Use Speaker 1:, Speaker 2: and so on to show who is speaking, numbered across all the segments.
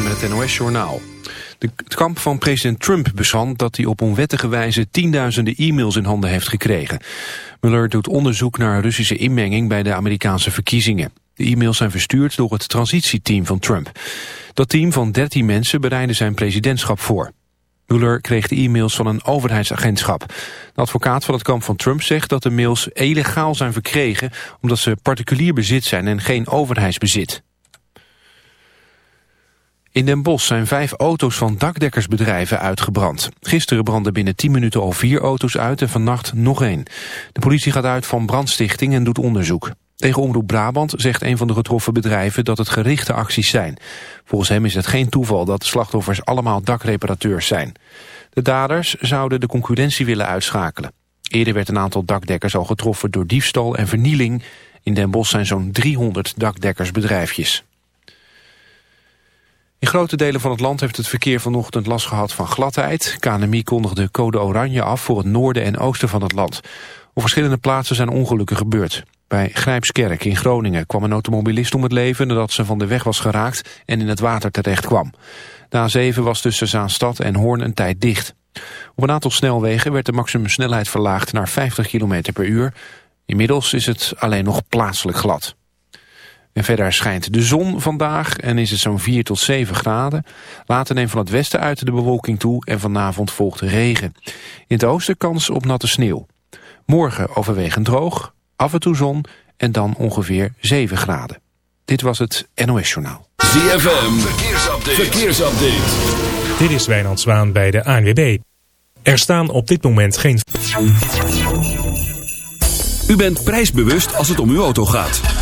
Speaker 1: Met het NOS-journaal. Het kamp van president Trump bezandt dat hij op onwettige wijze tienduizenden e-mails in handen heeft gekregen. Mueller doet onderzoek naar Russische inmenging bij de Amerikaanse verkiezingen. De e-mails zijn verstuurd door het transitieteam van Trump. Dat team van 13 mensen bereidde zijn presidentschap voor. Mueller kreeg de e-mails van een overheidsagentschap. De advocaat van het kamp van Trump zegt dat de mails illegaal zijn verkregen... omdat ze particulier bezit zijn en geen overheidsbezit. In Den Bosch zijn vijf auto's van dakdekkersbedrijven uitgebrand. Gisteren brandden binnen 10 minuten al vier auto's uit en vannacht nog één. De politie gaat uit van brandstichting en doet onderzoek. Tegen Omroep Brabant zegt een van de getroffen bedrijven dat het gerichte acties zijn. Volgens hem is het geen toeval dat de slachtoffers allemaal dakreparateurs zijn. De daders zouden de concurrentie willen uitschakelen. Eerder werd een aantal dakdekkers al getroffen door diefstal en vernieling. In Den Bosch zijn zo'n 300 dakdekkersbedrijfjes. In grote delen van het land heeft het verkeer vanochtend last gehad van gladheid. KNMI kondigde code oranje af voor het noorden en oosten van het land. Op verschillende plaatsen zijn ongelukken gebeurd. Bij Grijpskerk in Groningen kwam een automobilist om het leven... nadat ze van de weg was geraakt en in het water terecht kwam. De A7 was tussen Zaanstad en Hoorn een tijd dicht. Op een aantal snelwegen werd de maximumsnelheid verlaagd naar 50 km per uur. Inmiddels is het alleen nog plaatselijk glad. En verder schijnt de zon vandaag en is het zo'n 4 tot 7 graden. Later neemt van het westen uit de bewolking toe en vanavond volgt regen. In het oosten kans op natte sneeuw. Morgen overwegend droog, af en toe zon en dan ongeveer 7 graden. Dit was het NOS Journaal.
Speaker 2: ZFM, verkeersupdate. verkeersupdate.
Speaker 3: Dit is Wijnand Zwaan bij de ANWB. Er staan op dit moment geen...
Speaker 2: U bent prijsbewust als het om uw auto gaat.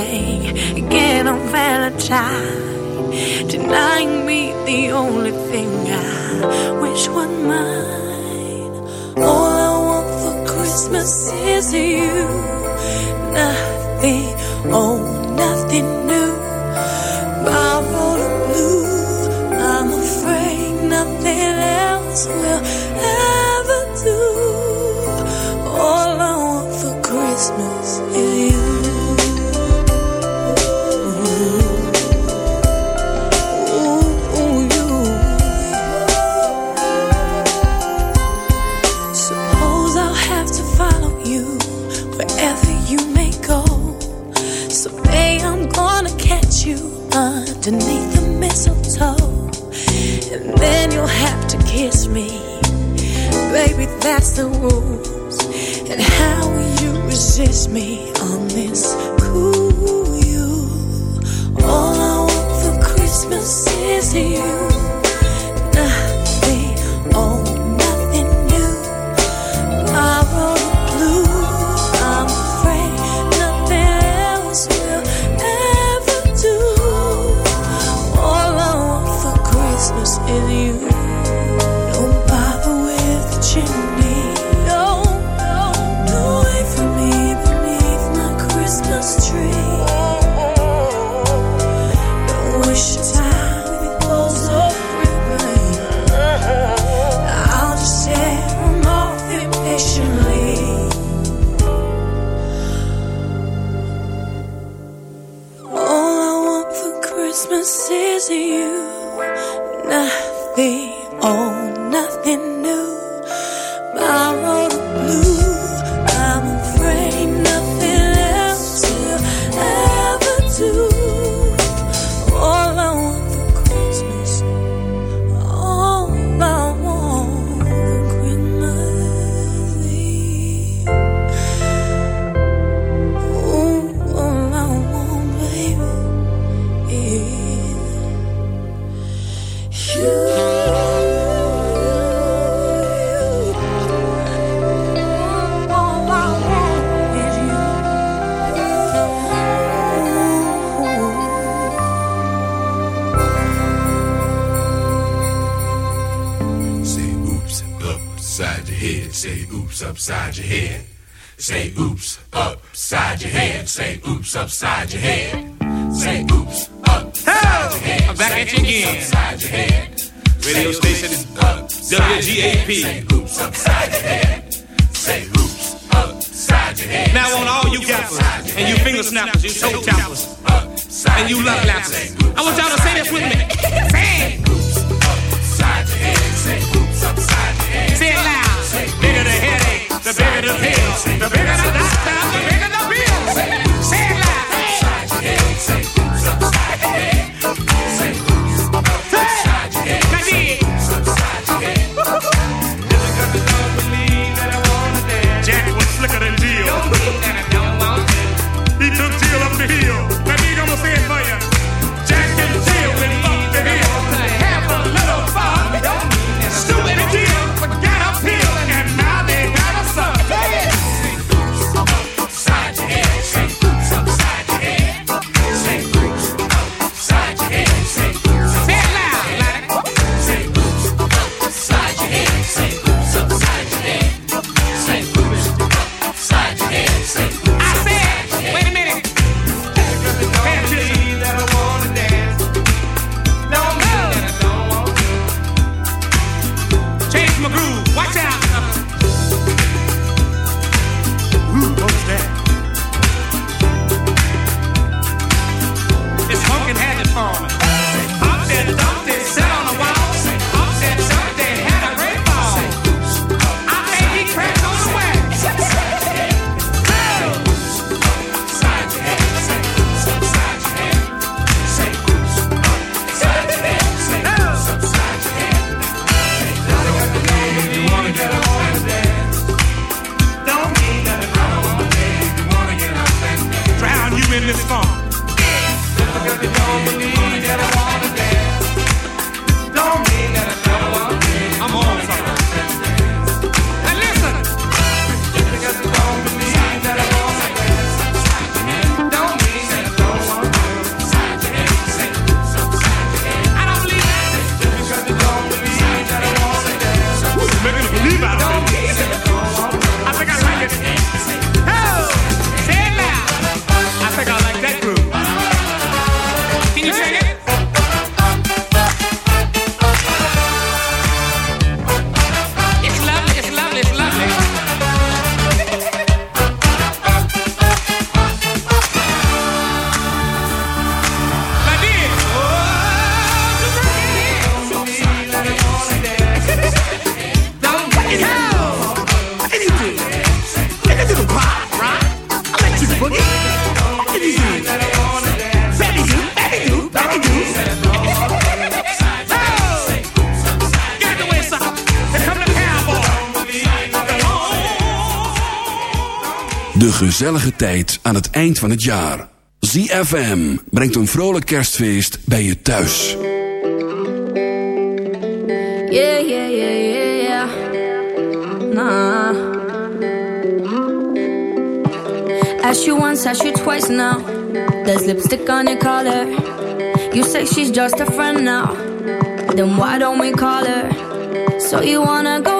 Speaker 4: Birthday, again on Valentine. Denying me the only thing I wish was mine. All I want for Christmas is you. Nothing, oh, nothing new. Borrowed a blue. I'm afraid nothing else will ever do. All I want for Christmas you'll have to kiss me. Baby, that's the rules. And how will you resist me on this
Speaker 5: gezellige tijd aan het eind van het jaar. ZFM brengt een vrolijk kerstfeest bij je thuis.
Speaker 6: Yeah, yeah, yeah, yeah, yeah. Nah. Ask you once, ask you twice now. There's lipstick on your collar. You say she's just a friend now. Then why don't we call her? So you wanna go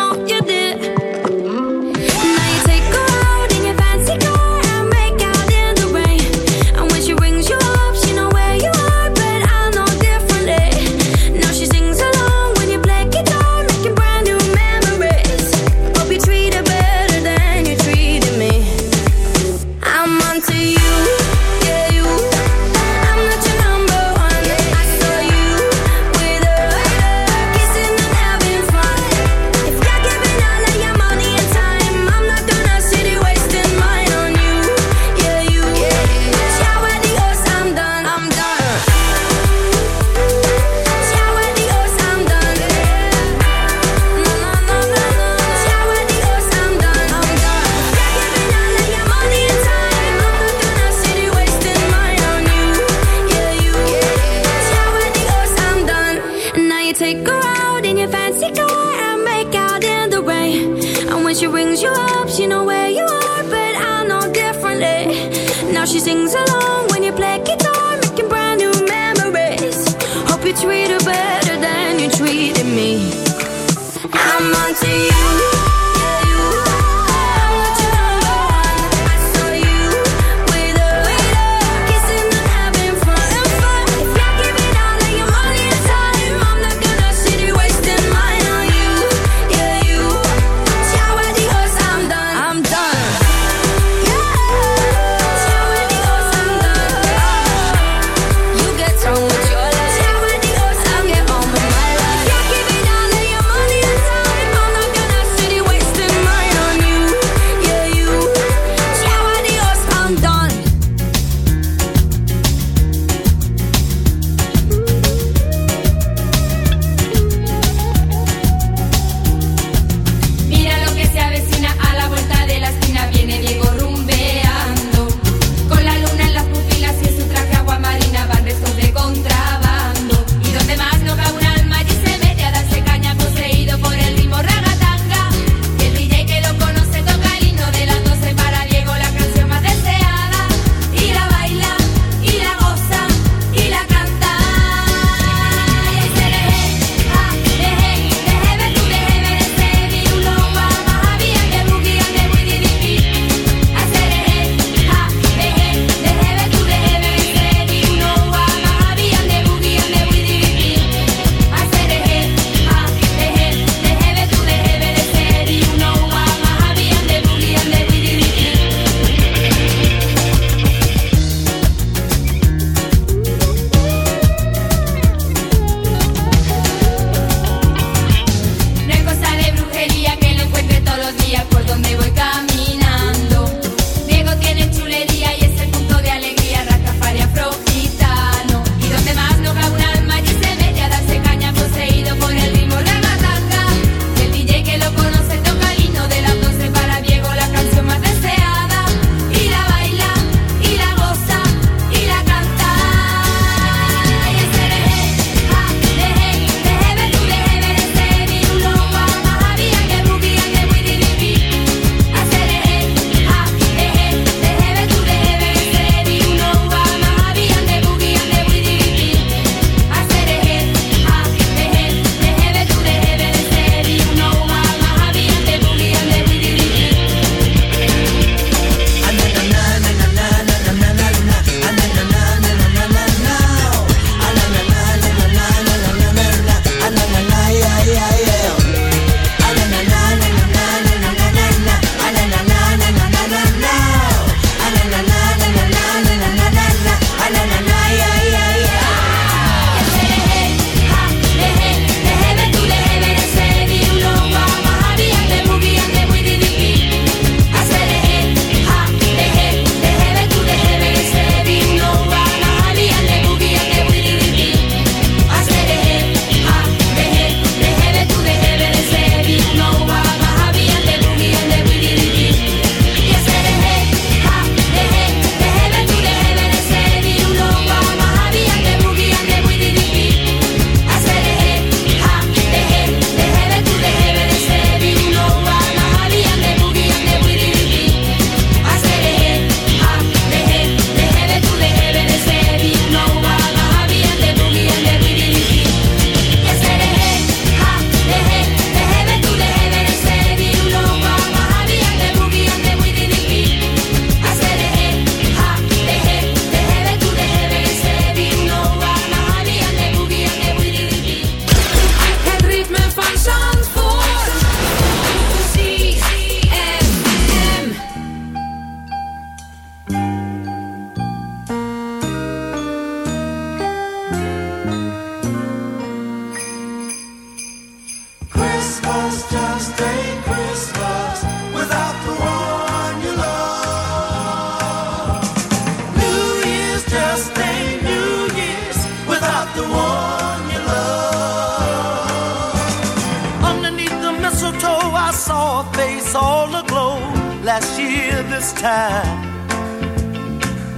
Speaker 7: This time.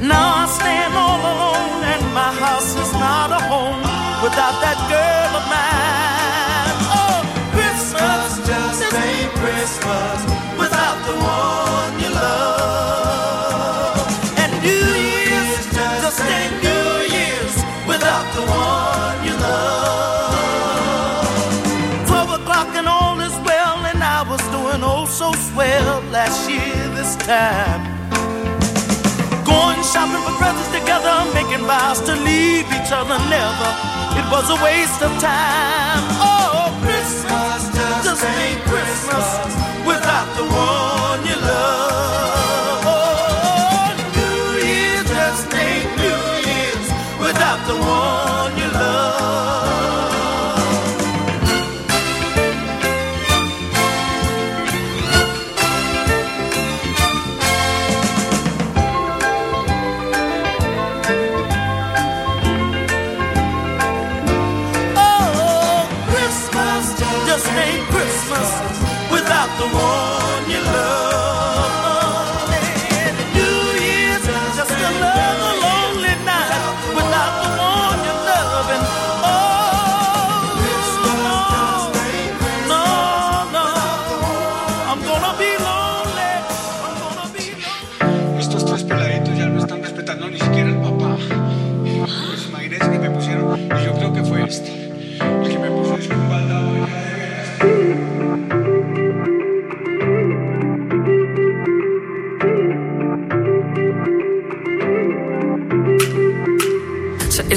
Speaker 7: Now I stand all alone and my house is not a home without that girl of mine. Oh, Christmas just ain't Christmas without the one swell last year this time. Going shopping for presents together, making vows to leave each other never. It was a waste of time. Oh, Christmas just ain't Christmas without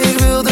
Speaker 7: Ik wil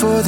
Speaker 6: For